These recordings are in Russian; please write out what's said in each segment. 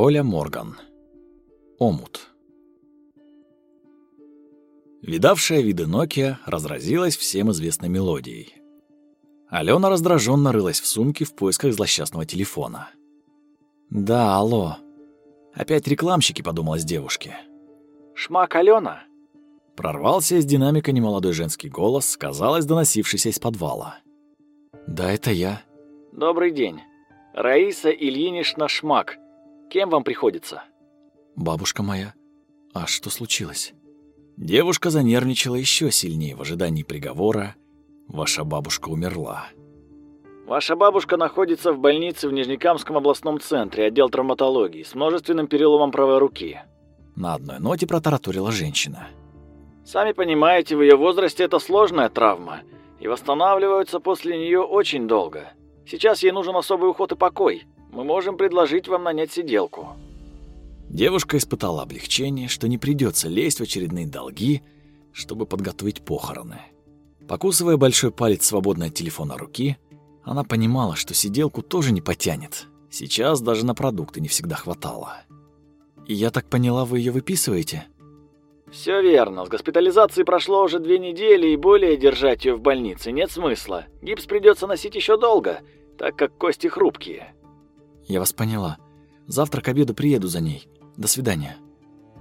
Оля Морган. Омут. Видавшая виды Nokia разразилась всем известной мелодией. Алена раздраженно рылась в сумке в поисках злосчастного телефона. «Да, алло. Опять рекламщики», — подумалась девушке. «Шмак, Алена?» Прорвался из динамика немолодой женский голос, казалось, доносившийся из подвала. «Да, это я». «Добрый день. Раиса Ильинична Шмак. Кем вам приходится?» «Бабушка моя. А что случилось?» Девушка занервничала еще сильнее в ожидании приговора. Ваша бабушка умерла. Ваша бабушка находится в больнице в Нижнекамском областном центре, отдел травматологии, с множественным переломом правой руки. На одной ноте протараторила женщина. Сами понимаете, в ее возрасте это сложная травма, и восстанавливаются после нее очень долго. Сейчас ей нужен особый уход и покой. Мы можем предложить вам нанять сиделку. Девушка испытала облегчение, что не придется лезть в очередные долги, чтобы подготовить похороны. Покусывая большой палец свободно от телефона руки, она понимала, что сиделку тоже не потянет. Сейчас даже на продукты не всегда хватало. И я так поняла, вы ее выписываете? Все верно. С госпитализацией прошло уже две недели, и более держать ее в больнице нет смысла. Гипс придется носить еще долго, так как кости хрупкие. Я вас поняла. Завтра к обеду приеду за ней. До свидания».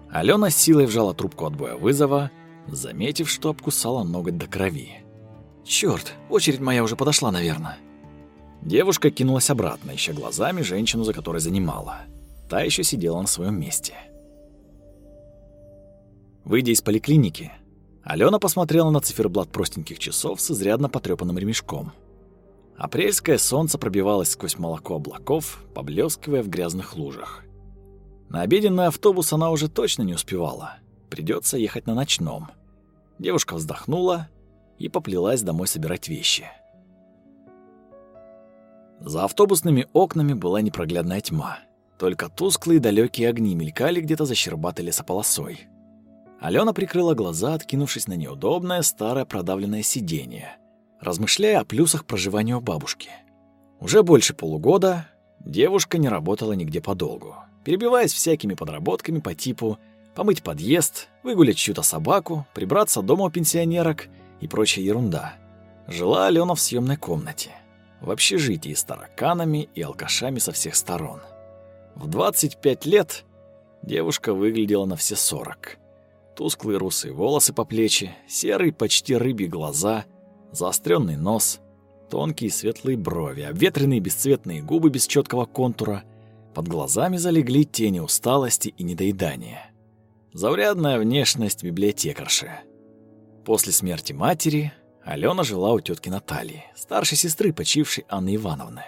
Алена силой вжала трубку отбоя вызова, заметив, что обкусала ноготь до крови. «Чёрт, очередь моя уже подошла, наверное». Девушка кинулась обратно, ища глазами женщину, за которой занимала. Та еще сидела на своем месте. Выйдя из поликлиники, Алена посмотрела на циферблат простеньких часов с изрядно потрепанным ремешком. Апрельское солнце пробивалось сквозь молоко облаков, поблескивая в грязных лужах. На обеденный автобус она уже точно не успевала. Придется ехать на ночном. Девушка вздохнула и поплелась домой собирать вещи. За автобусными окнами была непроглядная тьма. Только тусклые далекие огни мелькали где-то за щербатой лесополосой. Алена прикрыла глаза, откинувшись на неудобное старое продавленное сиденье, размышляя о плюсах проживания у бабушки. Уже больше полугода девушка не работала нигде подолгу перебиваясь всякими подработками по типу помыть подъезд, выгулять чью-то собаку, прибраться дома у пенсионерок и прочая ерунда. Жила Алена в съемной комнате, в общежитии с тараканами и алкашами со всех сторон. В 25 лет девушка выглядела на все 40. Тусклые русые волосы по плечи, серые почти рыбьи глаза, заостренный нос, тонкие светлые брови, обветренные бесцветные губы без четкого контура — под глазами залегли тени усталости и недоедания. Заурядная внешность библиотекарши. После смерти матери Алена жила у тетки Натальи, старшей сестры почившей Анны Ивановны.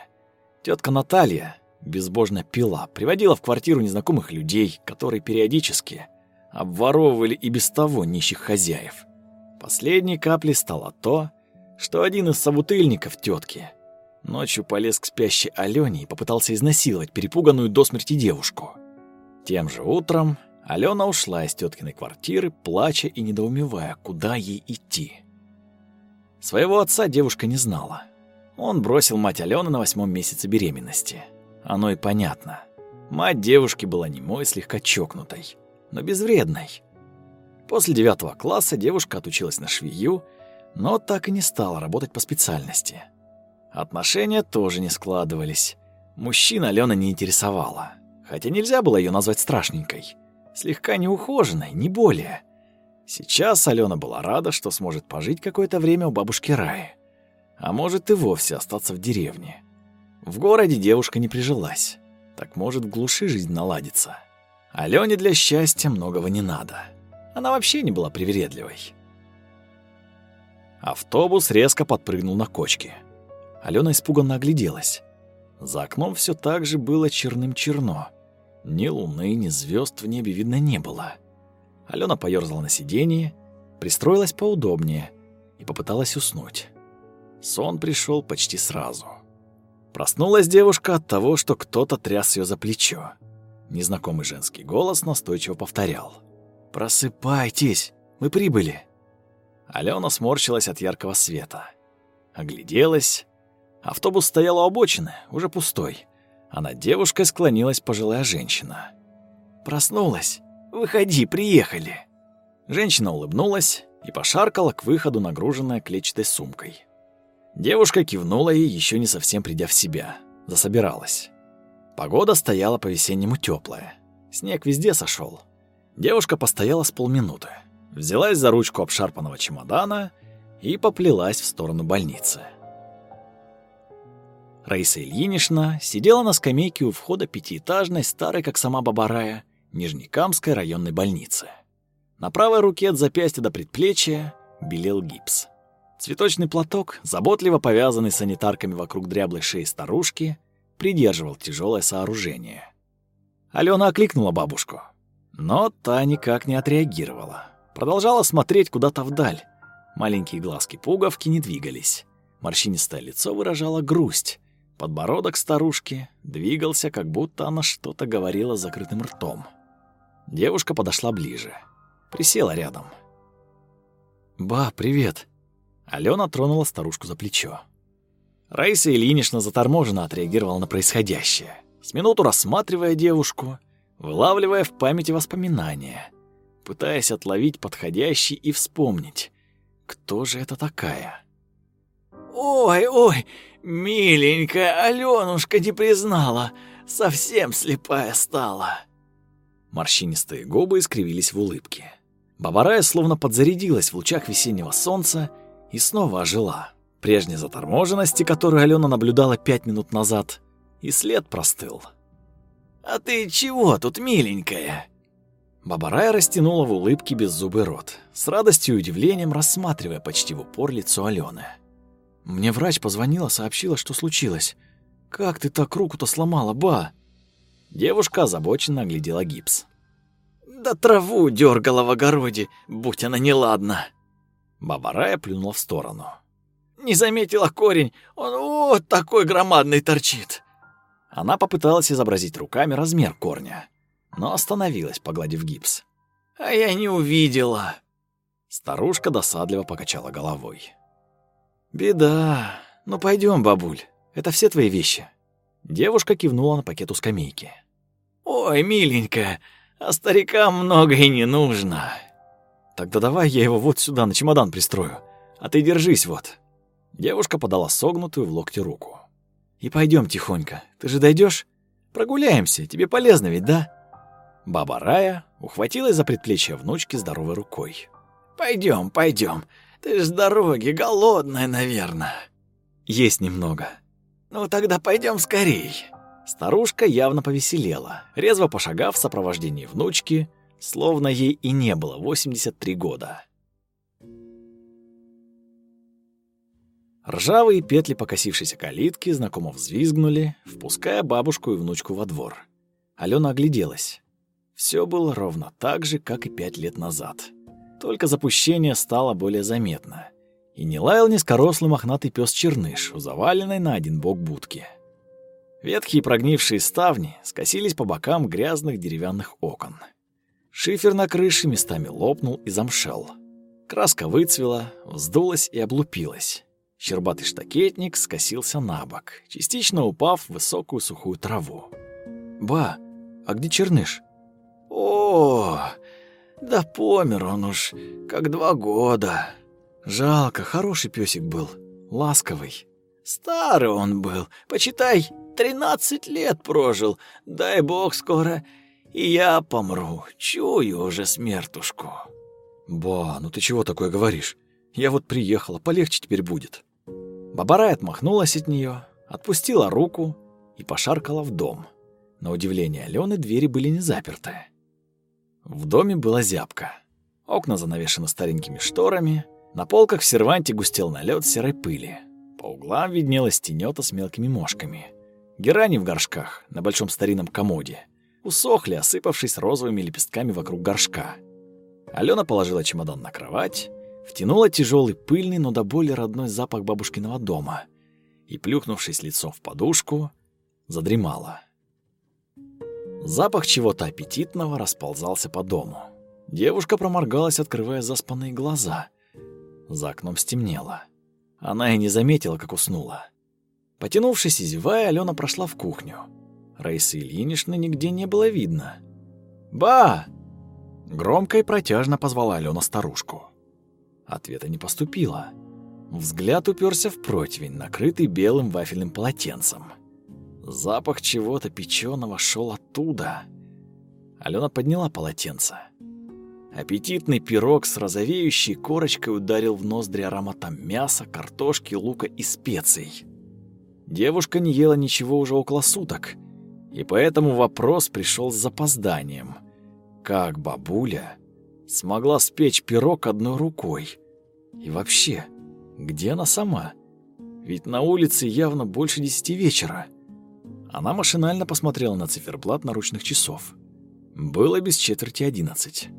Тетка Наталья безбожно пила, приводила в квартиру незнакомых людей, которые периодически обворовывали и без того нищих хозяев. Последней каплей стало то, что один из собутыльников тетки Ночью полез к спящей Алене и попытался изнасиловать перепуганную до смерти девушку. Тем же утром Алена ушла из теткиной квартиры, плача и недоумевая, куда ей идти. Своего отца девушка не знала. Он бросил мать Алены на восьмом месяце беременности. Оно и понятно. Мать девушки была немой, слегка чокнутой, но безвредной. После девятого класса девушка отучилась на швею, но так и не стала работать по специальности – Отношения тоже не складывались. Мужчин Алена не интересовала. Хотя нельзя было ее назвать страшненькой. Слегка неухоженной, не более. Сейчас Алена была рада, что сможет пожить какое-то время у бабушки Раи. А может и вовсе остаться в деревне. В городе девушка не прижилась. Так может в глуши жизнь наладится. Алене для счастья многого не надо. Она вообще не была привередливой. Автобус резко подпрыгнул на кочке. Алена испуганно огляделась. За окном все так же было черным-черно. Ни луны, ни звезд в небе видно не было. Алена поёрзала на сиденье, пристроилась поудобнее и попыталась уснуть. Сон пришел почти сразу. Проснулась девушка от того, что кто-то тряс ее за плечо. Незнакомый женский голос настойчиво повторял. «Просыпайтесь, мы прибыли». Алена сморщилась от яркого света. Огляделась Автобус стоял у обочины, уже пустой. а над девушкой склонилась пожилая женщина. «Проснулась? Выходи, приехали!» Женщина улыбнулась и пошаркала к выходу, нагруженная клетчатой сумкой. Девушка кивнула ей, еще не совсем придя в себя. Засобиралась. Погода стояла по-весеннему теплая. Снег везде сошел. Девушка постояла с полминуты. Взялась за ручку обшарпанного чемодана и поплелась в сторону больницы. Раиса Ильинична сидела на скамейке у входа пятиэтажной, старой, как сама Бабарая, Нижнекамской районной больницы. На правой руке от запястья до предплечья белел гипс. Цветочный платок, заботливо повязанный санитарками вокруг дряблой шеи старушки, придерживал тяжелое сооружение. Алена окликнула бабушку, но та никак не отреагировала. Продолжала смотреть куда-то вдаль. Маленькие глазки-пуговки не двигались. Морщинистое лицо выражало грусть. Подбородок старушки двигался, как будто она что-то говорила закрытым ртом. Девушка подошла ближе. Присела рядом. «Ба, привет!» Алена тронула старушку за плечо. Раиса Ильинична заторможенно отреагировала на происходящее, с минуту рассматривая девушку, вылавливая в памяти воспоминания, пытаясь отловить подходящий и вспомнить, кто же это такая. «Ой, ой, миленькая, Алёнушка не признала, совсем слепая стала». Морщинистые губы искривились в улыбке. Бабарая словно подзарядилась в лучах весеннего солнца и снова ожила. Прежней заторможенности, которую Алена наблюдала пять минут назад, и след простыл. «А ты чего тут, миленькая?» Бабарая растянула в улыбке беззубый рот, с радостью и удивлением рассматривая почти в упор лицо Алены. «Мне врач позвонила, сообщила, что случилось. Как ты так руку-то сломала, ба?» Девушка озабоченно оглядела гипс. «Да траву дергала в огороде, будь она неладна!» Баба Рая плюнула в сторону. «Не заметила корень, он вот такой громадный торчит!» Она попыталась изобразить руками размер корня, но остановилась, погладив гипс. «А я не увидела!» Старушка досадливо покачала головой. «Беда. Ну пойдем, бабуль. Это все твои вещи?» Девушка кивнула на пакет у скамейки. «Ой, миленькая, а старикам много и не нужно». «Тогда давай я его вот сюда на чемодан пристрою, а ты держись вот». Девушка подала согнутую в локте руку. «И пойдем тихонько. Ты же дойдешь? Прогуляемся, тебе полезно ведь, да?» Баба Рая ухватилась за предплечье внучки здоровой рукой. Пойдем, пойдем. Ты ж с дороги голодная, наверное. Есть немного. Ну тогда пойдем скорей. Старушка явно повеселела, резво пошагав в сопровождении внучки, словно ей и не было 83 года. Ржавые петли покосившейся калитки знакомо взвизгнули, впуская бабушку и внучку во двор. Алена огляделась. Все было ровно так же, как и пять лет назад. Только запущение стало более заметно. И не лаял низкорослый мохнатый пес черныш у заваленной на один бок будки. Ветхие прогнившие ставни скосились по бокам грязных деревянных окон. Шифер на крыше местами лопнул и замшел. Краска выцвела, вздулась и облупилась. Щербатый штакетник скосился на бок, частично упав в высокую сухую траву. «Ба, а где черныш?» «О, да помер он уж, как два года». «Жалко, хороший песик был, ласковый». «Старый он был, почитай, тринадцать лет прожил. Дай бог скоро и я помру, чую уже смертушку». «Ба, ну ты чего такое говоришь? Я вот приехала, полегче теперь будет». Бабарай отмахнулась от нее, отпустила руку и пошаркала в дом. На удивление Алены двери были не заперты. В доме была зябка. Окна занавешены старенькими шторами, на полках в серванте густел налет серой пыли. По углам виднелась тенета с мелкими мошками. Герани в горшках на большом старинном комоде усохли, осыпавшись розовыми лепестками вокруг горшка. Алена положила чемодан на кровать, втянула тяжелый пыльный, но до боли родной запах бабушкиного дома и, плюхнувшись лицом в подушку, задремала. Запах чего-то аппетитного расползался по дому. Девушка проморгалась, открывая заспанные глаза. За окном стемнело. Она и не заметила, как уснула. Потянувшись и зевая, Алена прошла в кухню. Раисы Ильиничны нигде не было видно. «Ба!» Громко и протяжно позвала Алена старушку. Ответа не поступило. Взгляд уперся в противень, накрытый белым вафельным полотенцем. Запах чего-то печеного шел оттуда. Алена подняла полотенце. Аппетитный пирог с розовеющей корочкой ударил в ноздри ароматом мяса, картошки, лука и специй. Девушка не ела ничего уже около суток, и поэтому вопрос пришел с запозданием. Как бабуля смогла спечь пирог одной рукой? И вообще, где она сама? Ведь на улице явно больше десяти вечера. Она машинально посмотрела на циферблат наручных часов. Было без четверти одиннадцать.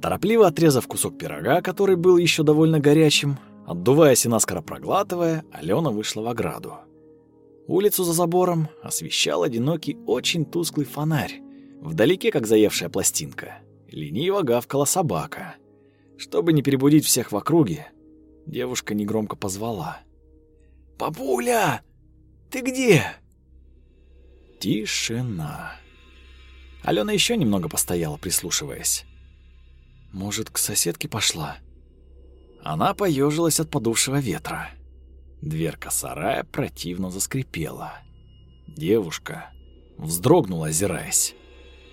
Торопливо отрезав кусок пирога, который был еще довольно горячим, отдуваясь и наскоро проглатывая, Алена вышла в ограду. Улицу за забором освещал одинокий, очень тусклый фонарь. Вдалеке, как заевшая пластинка, лениво гавкала собака. Чтобы не перебудить всех в округе, девушка негромко позвала. «Папуля, ты где?» Тишина. Алена еще немного постояла, прислушиваясь. Может, к соседке пошла? Она поежилась от подувшего ветра. Дверка сарая противно заскрипела. Девушка вздрогнула, озираясь.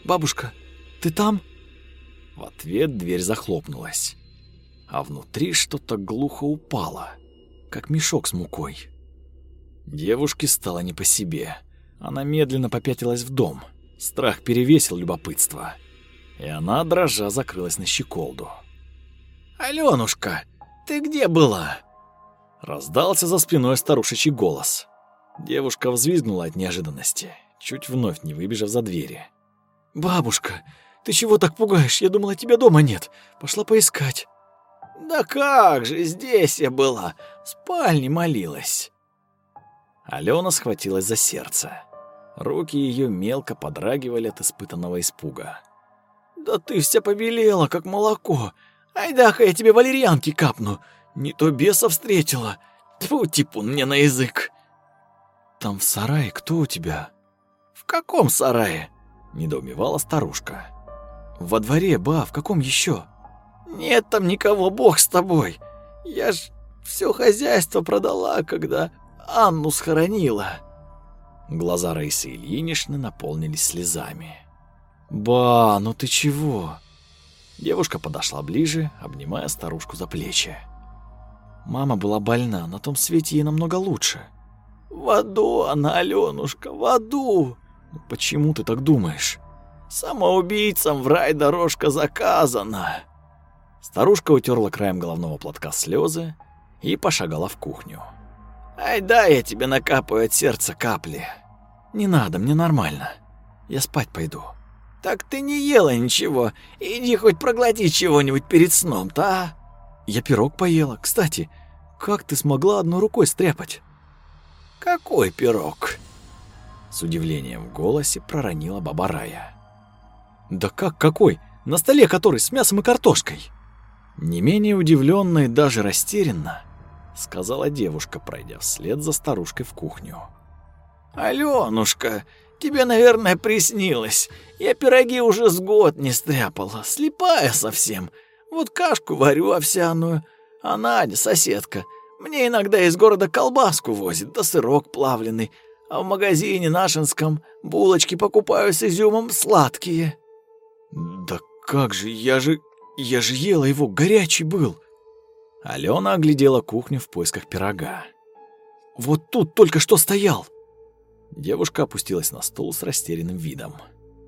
«Бабушка, ты там?» В ответ дверь захлопнулась, а внутри что-то глухо упало, как мешок с мукой. Девушке стало не по себе. Она медленно попятилась в дом. Страх перевесил любопытство и она, дрожа, закрылась на щеколду. «Алёнушка, ты где была?» Раздался за спиной старушечий голос. Девушка взвизгнула от неожиданности, чуть вновь не выбежав за двери. «Бабушка, ты чего так пугаешь? Я думала, тебя дома нет. Пошла поискать». «Да как же, здесь я была, в спальне молилась». Алена схватилась за сердце. Руки ее мелко подрагивали от испытанного испуга. «Да ты вся побелела, как молоко. Айда-ка я тебе валерьянки капну. Не то беса встретила. Тьфу, типун мне на язык». «Там в сарае кто у тебя?» «В каком сарае?» — недоумевала старушка. «Во дворе, ба, в каком еще?» «Нет там никого, бог с тобой. Я ж все хозяйство продала, когда Анну схоронила». Глаза Раисы Ильиничны наполнились слезами. «Ба, ну ты чего?» Девушка подошла ближе, обнимая старушку за плечи. Мама была больна, на том свете ей намного лучше. «В аду она, Алёнушка, в аду!» «Ну «Почему ты так думаешь?» «Самоубийцам в рай дорожка заказана!» Старушка утерла краем головного платка слезы и пошагала в кухню. «Ай, да, я тебе накапаю от сердца капли!» «Не надо, мне нормально. Я спать пойду». «Так ты не ела ничего. Иди хоть проглоти чего-нибудь перед сном-то, а?» «Я пирог поела. Кстати, как ты смогла одной рукой стряпать?» «Какой пирог?» С удивлением в голосе проронила баба Рая. «Да как какой? На столе который, с мясом и картошкой!» Не менее удивленно и даже растерянно, сказала девушка, пройдя вслед за старушкой в кухню. «Алёнушка, Тебе, наверное, приснилось. Я пироги уже с год не стряпала, слепая совсем. Вот кашку варю овсяную, а Надя, соседка, мне иногда из города колбаску возит, да сырок плавленый, а в магазине нашинском булочки покупаю с изюмом сладкие». «Да как же, я же... я же ела его, горячий был!» Алена оглядела кухню в поисках пирога. «Вот тут только что стоял!» Девушка опустилась на стул с растерянным видом.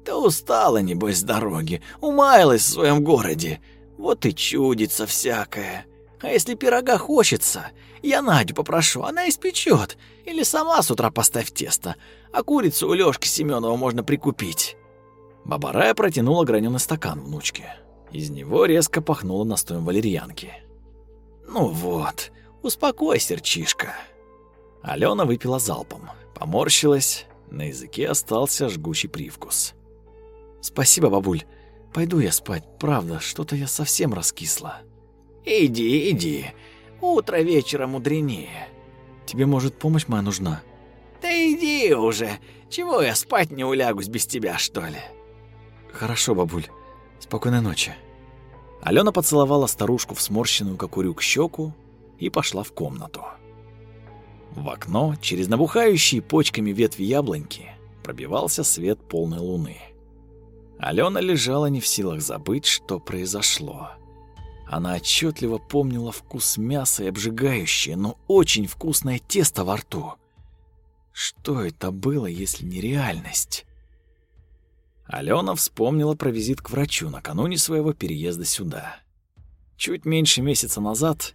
«Ты устала, небось, с дороги, умаялась в своем городе. Вот и чудится всякое. А если пирога хочется, я Надю попрошу, она испечет. Или сама с утра поставь тесто, а курицу у Лёшки Семёнова можно прикупить». Баба Рая протянула граненый стакан внучке. Из него резко пахнуло настоем валерьянки. «Ну вот, успокойся, серчишка». Алена выпила залпом. Поморщилась, на языке остался жгучий привкус. «Спасибо, бабуль. Пойду я спать, правда, что-то я совсем раскисла». «Иди, иди. Утро вечера мудренее». «Тебе, может, помощь моя нужна?» Да иди уже. Чего я спать не улягусь без тебя, что ли? Хорошо, бабуль. Спокойной ночи. Алена поцеловала старушку в сморщенную, как щеку и пошла в комнату. В окно, через набухающие почками ветви яблоньки, пробивался свет полной луны. Алена лежала не в силах забыть, что произошло. Она отчетливо помнила вкус мяса и обжигающее, но очень вкусное тесто во рту. Что это было, если не реальность? Алена вспомнила про визит к врачу накануне своего переезда сюда. Чуть меньше месяца назад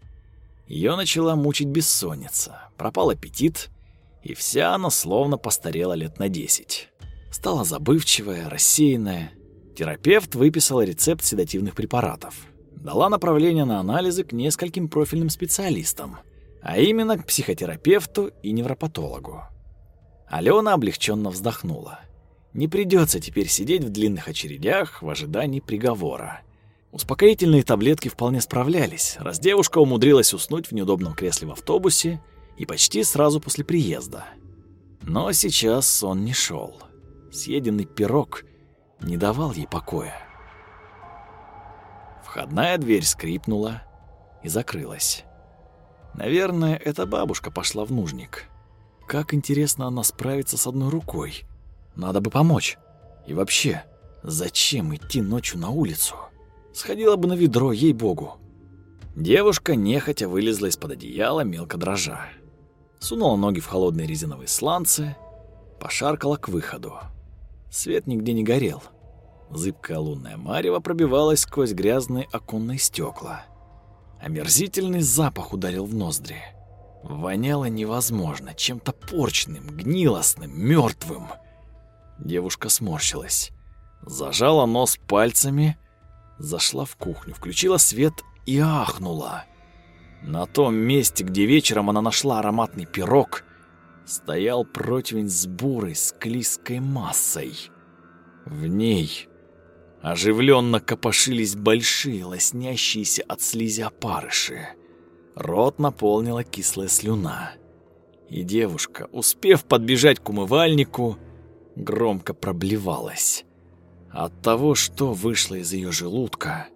ее начала мучить бессонница, пропал аппетит, и вся она словно постарела лет на десять. Стала забывчивая, рассеянная. Терапевт выписал рецепт седативных препаратов. Дала направление на анализы к нескольким профильным специалистам, а именно к психотерапевту и невропатологу. Алена облегченно вздохнула. Не придется теперь сидеть в длинных очередях в ожидании приговора. Успокоительные таблетки вполне справлялись, раз девушка умудрилась уснуть в неудобном кресле в автобусе и почти сразу после приезда. Но сейчас сон не шел. Съеденный пирог не давал ей покоя. Входная дверь скрипнула и закрылась. Наверное, эта бабушка пошла в нужник. Как интересно она справится с одной рукой. Надо бы помочь. И вообще, зачем идти ночью на улицу? Сходила бы на ведро, ей-богу. Девушка нехотя вылезла из-под одеяла, мелко дрожа. Сунула ноги в холодные резиновые сланцы, пошаркала к выходу. Свет нигде не горел. Зыбкая лунная марево пробивалась сквозь грязные оконные стекла. Омерзительный запах ударил в ноздри. Воняло невозможно, чем-то порчным, гнилостным, мертвым. Девушка сморщилась. Зажала нос пальцами, зашла в кухню, включила свет и ахнула. На том месте, где вечером она нашла ароматный пирог, стоял противень с бурой склизкой массой. В ней оживленно копошились большие, лоснящиеся от слизи опарыши. Рот наполнила кислая слюна. И девушка, успев подбежать к умывальнику, громко проблевалась. От того, что вышло из ее желудка,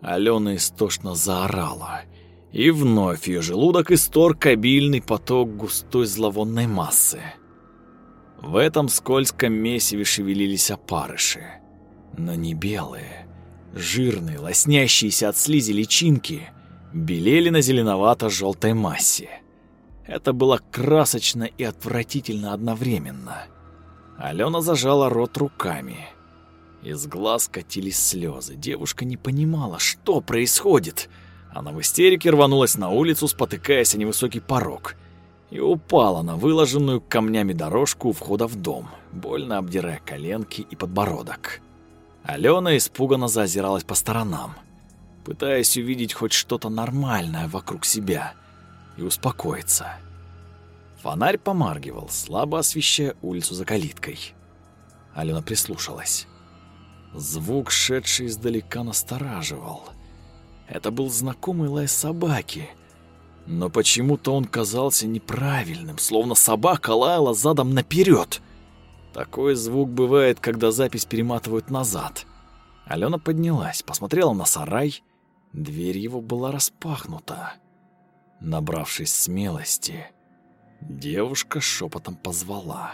Алена истошно заорала — и вновь ее желудок исторг обильный поток густой зловонной массы. В этом скользком месиве шевелились опарыши, но не белые, жирные, лоснящиеся от слизи личинки белели на зеленовато-желтой массе. Это было красочно и отвратительно одновременно. Алена зажала рот руками. Из глаз катились слезы. Девушка не понимала, что происходит — она в истерике рванулась на улицу, спотыкаясь о невысокий порог, и упала на выложенную камнями дорожку у входа в дом, больно обдирая коленки и подбородок. Алена испуганно заозиралась по сторонам, пытаясь увидеть хоть что-то нормальное вокруг себя и успокоиться. Фонарь помаргивал, слабо освещая улицу за калиткой. Алена прислушалась. Звук, шедший издалека, настораживал. Это был знакомый лай собаки. Но почему-то он казался неправильным, словно собака лаяла задом наперед. Такой звук бывает, когда запись перематывают назад. Алена поднялась, посмотрела на сарай. Дверь его была распахнута. Набравшись смелости, девушка шепотом позвала.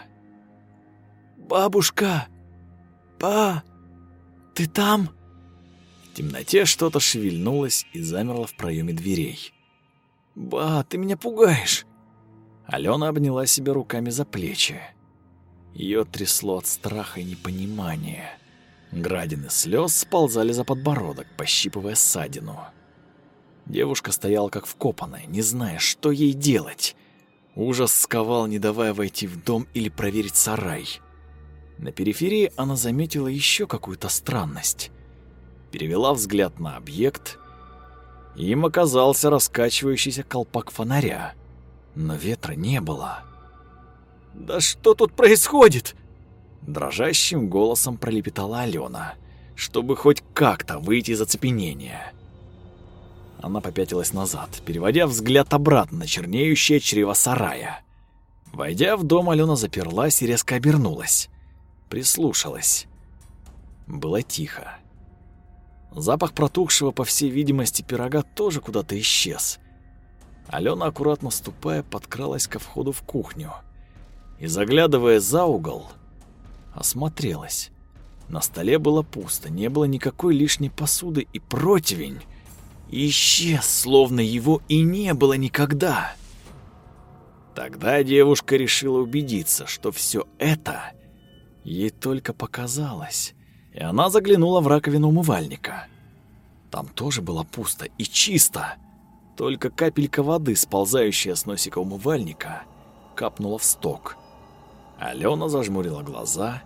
«Бабушка! Па! Ты там?» В темноте что-то шевельнулось и замерло в проеме дверей. «Ба, ты меня пугаешь!» Алена обняла себя руками за плечи. Ее трясло от страха и непонимания. Градины слез сползали за подбородок, пощипывая ссадину. Девушка стояла как вкопанная, не зная, что ей делать. Ужас сковал, не давая войти в дом или проверить сарай. На периферии она заметила еще какую-то странность перевела взгляд на объект. Им оказался раскачивающийся колпак фонаря, но ветра не было. «Да что тут происходит?» Дрожащим голосом пролепетала Алена, чтобы хоть как-то выйти из оцепенения. Она попятилась назад, переводя взгляд обратно на чернеющее чрево сарая. Войдя в дом, Алена заперлась и резко обернулась. Прислушалась. Было тихо. Запах протухшего, по всей видимости, пирога тоже куда-то исчез. Алена, аккуратно ступая, подкралась ко входу в кухню. И, заглядывая за угол, осмотрелась. На столе было пусто, не было никакой лишней посуды, и противень исчез, словно его и не было никогда. Тогда девушка решила убедиться, что все это ей только показалось, и она заглянула в раковину умывальника. Там тоже было пусто и чисто, только капелька воды, сползающая с носика умывальника, капнула в сток. Алена зажмурила глаза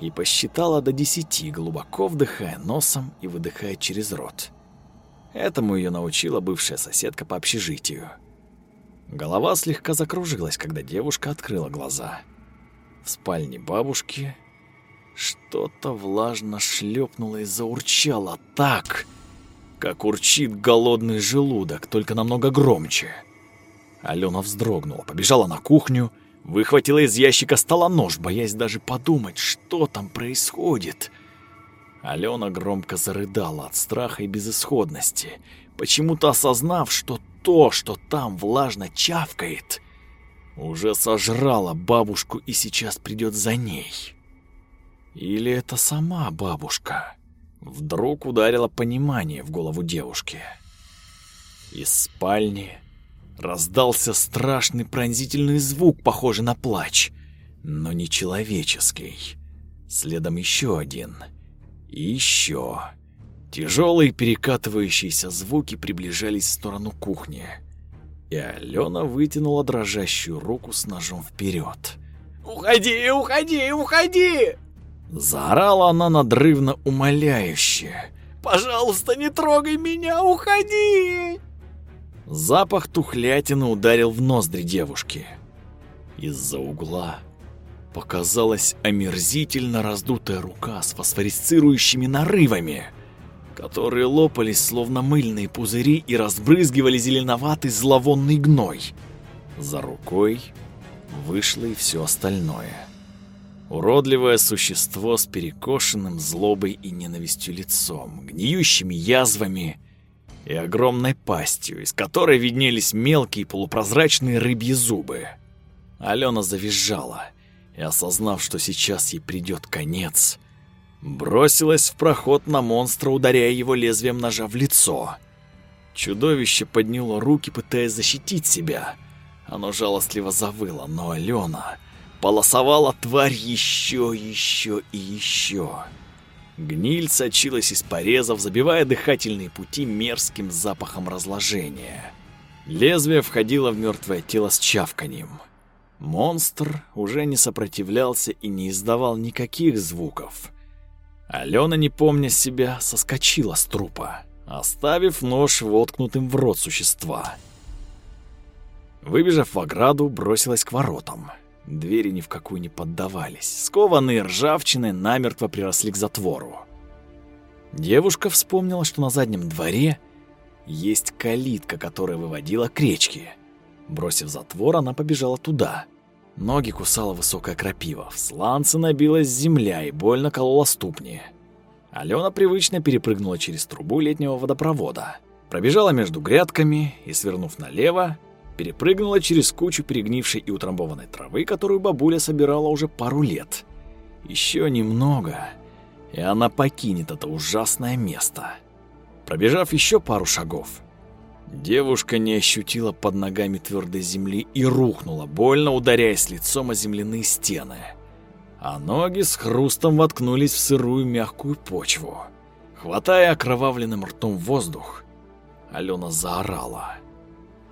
и посчитала до десяти, глубоко вдыхая носом и выдыхая через рот. Этому ее научила бывшая соседка по общежитию. Голова слегка закружилась, когда девушка открыла глаза. В спальне бабушки что-то влажно шлепнуло и заурчало так, как урчит голодный желудок, только намного громче. Алена вздрогнула, побежала на кухню, выхватила из ящика стола нож, боясь даже подумать, что там происходит. Алена громко зарыдала от страха и безысходности, почему-то осознав, что то, что там влажно чавкает, уже сожрала бабушку и сейчас придет за ней. Или это сама бабушка? Вдруг ударило понимание в голову девушки. Из спальни раздался страшный пронзительный звук, похожий на плач, но не человеческий. Следом еще один. И еще. Тяжелые перекатывающиеся звуки приближались в сторону кухни. И Алена вытянула дрожащую руку с ножом вперед. «Уходи, уходи, уходи!» Заорала она надрывно умоляюще. «Пожалуйста, не трогай меня, уходи!» Запах тухлятины ударил в ноздри девушки. Из-за угла показалась омерзительно раздутая рука с фосфорисцирующими нарывами, которые лопались словно мыльные пузыри и разбрызгивали зеленоватый зловонный гной. За рукой вышло и все остальное. Уродливое существо с перекошенным злобой и ненавистью лицом, гниющими язвами и огромной пастью, из которой виднелись мелкие полупрозрачные рыбьи зубы. Алена завизжала и, осознав, что сейчас ей придет конец, бросилась в проход на монстра, ударяя его лезвием ножа в лицо. Чудовище подняло руки, пытаясь защитить себя. Оно жалостливо завыло, но Алена полосовала тварь еще, еще и еще. Гниль сочилась из порезов, забивая дыхательные пути мерзким запахом разложения. Лезвие входило в мертвое тело с чавканием. Монстр уже не сопротивлялся и не издавал никаких звуков. Алена, не помня себя, соскочила с трупа, оставив нож воткнутым в рот существа. Выбежав в ограду, бросилась к воротам. Двери ни в какую не поддавались. Скованные ржавчиной намертво приросли к затвору. Девушка вспомнила, что на заднем дворе есть калитка, которая выводила к речке. Бросив затвор, она побежала туда. Ноги кусала высокая крапива, в сланцы набилась земля и больно колола ступни. Алена привычно перепрыгнула через трубу летнего водопровода, пробежала между грядками и, свернув налево, перепрыгнула через кучу перегнившей и утрамбованной травы, которую бабуля собирала уже пару лет. Еще немного, и она покинет это ужасное место. Пробежав еще пару шагов, девушка не ощутила под ногами твердой земли и рухнула, больно ударяясь лицом о земляные стены. А ноги с хрустом воткнулись в сырую мягкую почву. Хватая окровавленным ртом воздух, Алена заорала —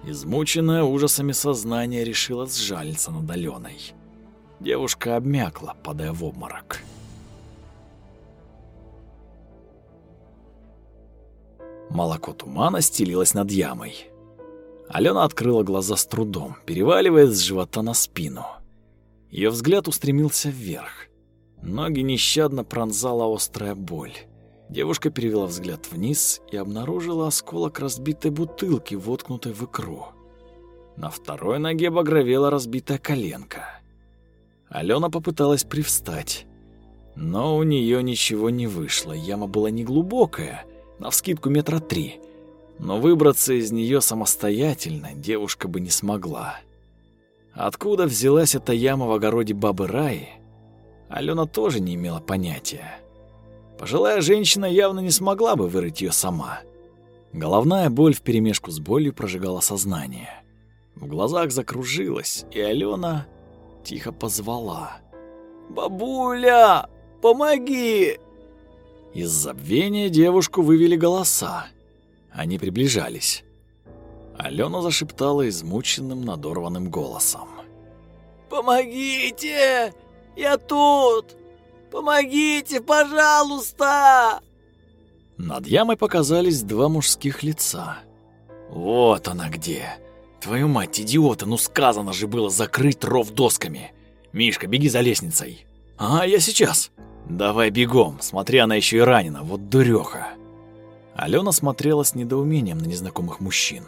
Измученное ужасами сознание решило сжалиться над Аленой. Девушка обмякла, падая в обморок. Молоко тумана стелилось над ямой. Алена открыла глаза с трудом, переваливаясь с живота на спину. Ее взгляд устремился вверх. Ноги нещадно пронзала острая боль. Девушка перевела взгляд вниз и обнаружила осколок разбитой бутылки, воткнутой в икру. На второй ноге багровела разбитая коленка. Алена попыталась привстать, но у нее ничего не вышло. Яма была неглубокая, навскидку метра три, но выбраться из нее самостоятельно девушка бы не смогла. Откуда взялась эта яма в огороде бабы Раи, Алена тоже не имела понятия. Пожилая женщина явно не смогла бы вырыть ее сама. Головная боль вперемешку с болью прожигала сознание. В глазах закружилась, и Алена тихо позвала. «Бабуля, помоги!» Из забвения девушку вывели голоса. Они приближались. Алена зашептала измученным, надорванным голосом. «Помогите! Я тут! Помогите, пожалуйста!» Над ямой показались два мужских лица. «Вот она где! Твою мать, идиота, ну сказано же было закрыть ров досками! Мишка, беги за лестницей!» «А, я сейчас!» «Давай бегом, смотри, она еще и ранена, вот дуреха!» Алена смотрела с недоумением на незнакомых мужчин.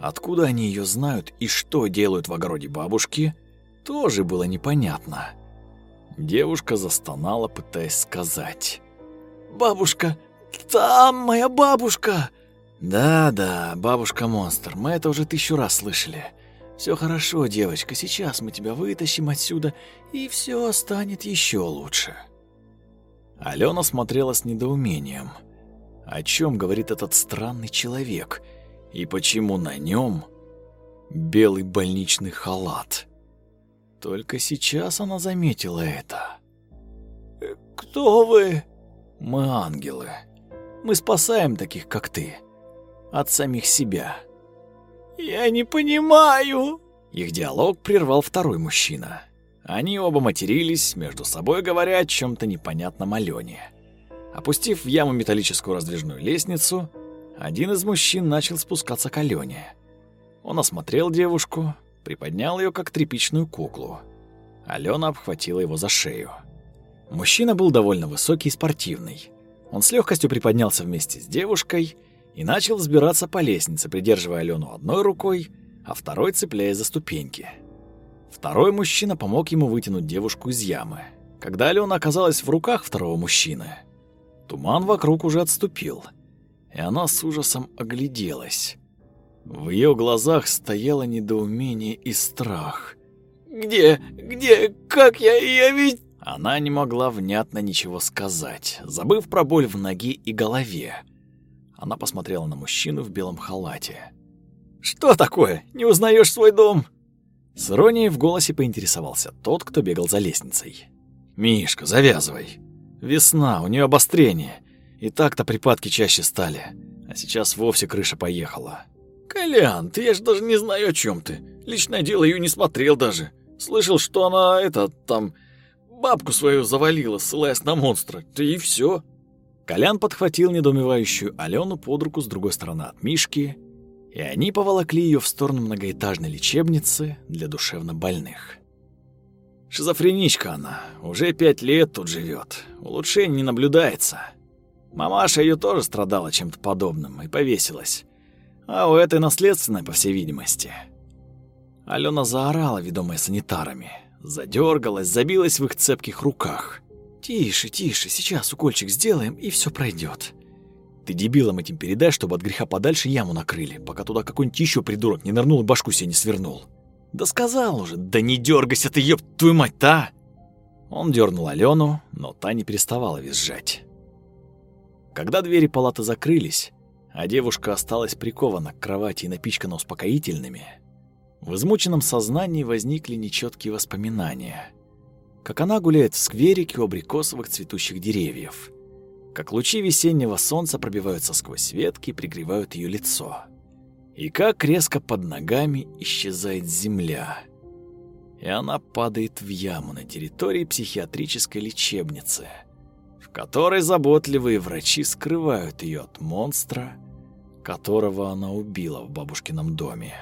Откуда они ее знают и что делают в огороде бабушки, тоже было непонятно. Девушка застонала, пытаясь сказать. «Бабушка! Там моя бабушка!» «Да-да, бабушка-монстр, мы это уже тысячу раз слышали. Все хорошо, девочка, сейчас мы тебя вытащим отсюда, и все станет еще лучше». Алена смотрела с недоумением. О чем говорит этот странный человек? И почему на нем белый больничный халат? Только сейчас она заметила это. «Э, «Кто вы?» «Мы ангелы. Мы спасаем таких, как ты. От самих себя». «Я не понимаю!» Их диалог прервал второй мужчина. Они оба матерились, между собой говоря о чем-то непонятном Алене. Опустив в яму металлическую раздвижную лестницу, один из мужчин начал спускаться к Алене. Он осмотрел девушку, приподнял ее как тряпичную куклу. Алена обхватила его за шею. Мужчина был довольно высокий и спортивный. Он с легкостью приподнялся вместе с девушкой и начал взбираться по лестнице, придерживая Алену одной рукой, а второй цепляясь за ступеньки. Второй мужчина помог ему вытянуть девушку из ямы. Когда Алена оказалась в руках второго мужчины, туман вокруг уже отступил, и она с ужасом огляделась. В ее глазах стояло недоумение и страх. «Где? Где? Как я? Я ведь...» Она не могла внятно ничего сказать, забыв про боль в ноге и голове. Она посмотрела на мужчину в белом халате. «Что такое? Не узнаешь свой дом?» С иронией в голосе поинтересовался тот, кто бегал за лестницей. «Мишка, завязывай. Весна, у нее обострение. И так-то припадки чаще стали. А сейчас вовсе крыша поехала». «Колян, ты я ж даже не знаю, о чем ты. Личное дело ее не смотрел даже. Слышал, что она, это, там, бабку свою завалила, ссылаясь на монстра. Ты и все. Колян подхватил недоумевающую Алену под руку с другой стороны от Мишки и они поволокли ее в сторону многоэтажной лечебницы для душевнобольных. Шизофреничка она, уже пять лет тут живет, улучшений не наблюдается. Мамаша ее тоже страдала чем-то подобным и повесилась. А у этой наследственной, по всей видимости. Алена заорала, ведомая санитарами. Задергалась, забилась в их цепких руках. «Тише, тише, сейчас укольчик сделаем, и все пройдет. Ты дебилам этим передай, чтобы от греха подальше яму накрыли, пока туда какой-нибудь еще придурок не нырнул и башку себе не свернул. Да сказал уже, да не дергайся ты, ёб твою мать-то! Он дернул Алену, но та не переставала визжать. Когда двери палаты закрылись, а девушка осталась прикована к кровати и напичкана успокоительными, в измученном сознании возникли нечеткие воспоминания. Как она гуляет в скверике у абрикосовых цветущих деревьев – как лучи весеннего солнца пробиваются сквозь ветки и пригревают ее лицо. И как резко под ногами исчезает земля. И она падает в яму на территории психиатрической лечебницы, в которой заботливые врачи скрывают ее от монстра, которого она убила в бабушкином доме.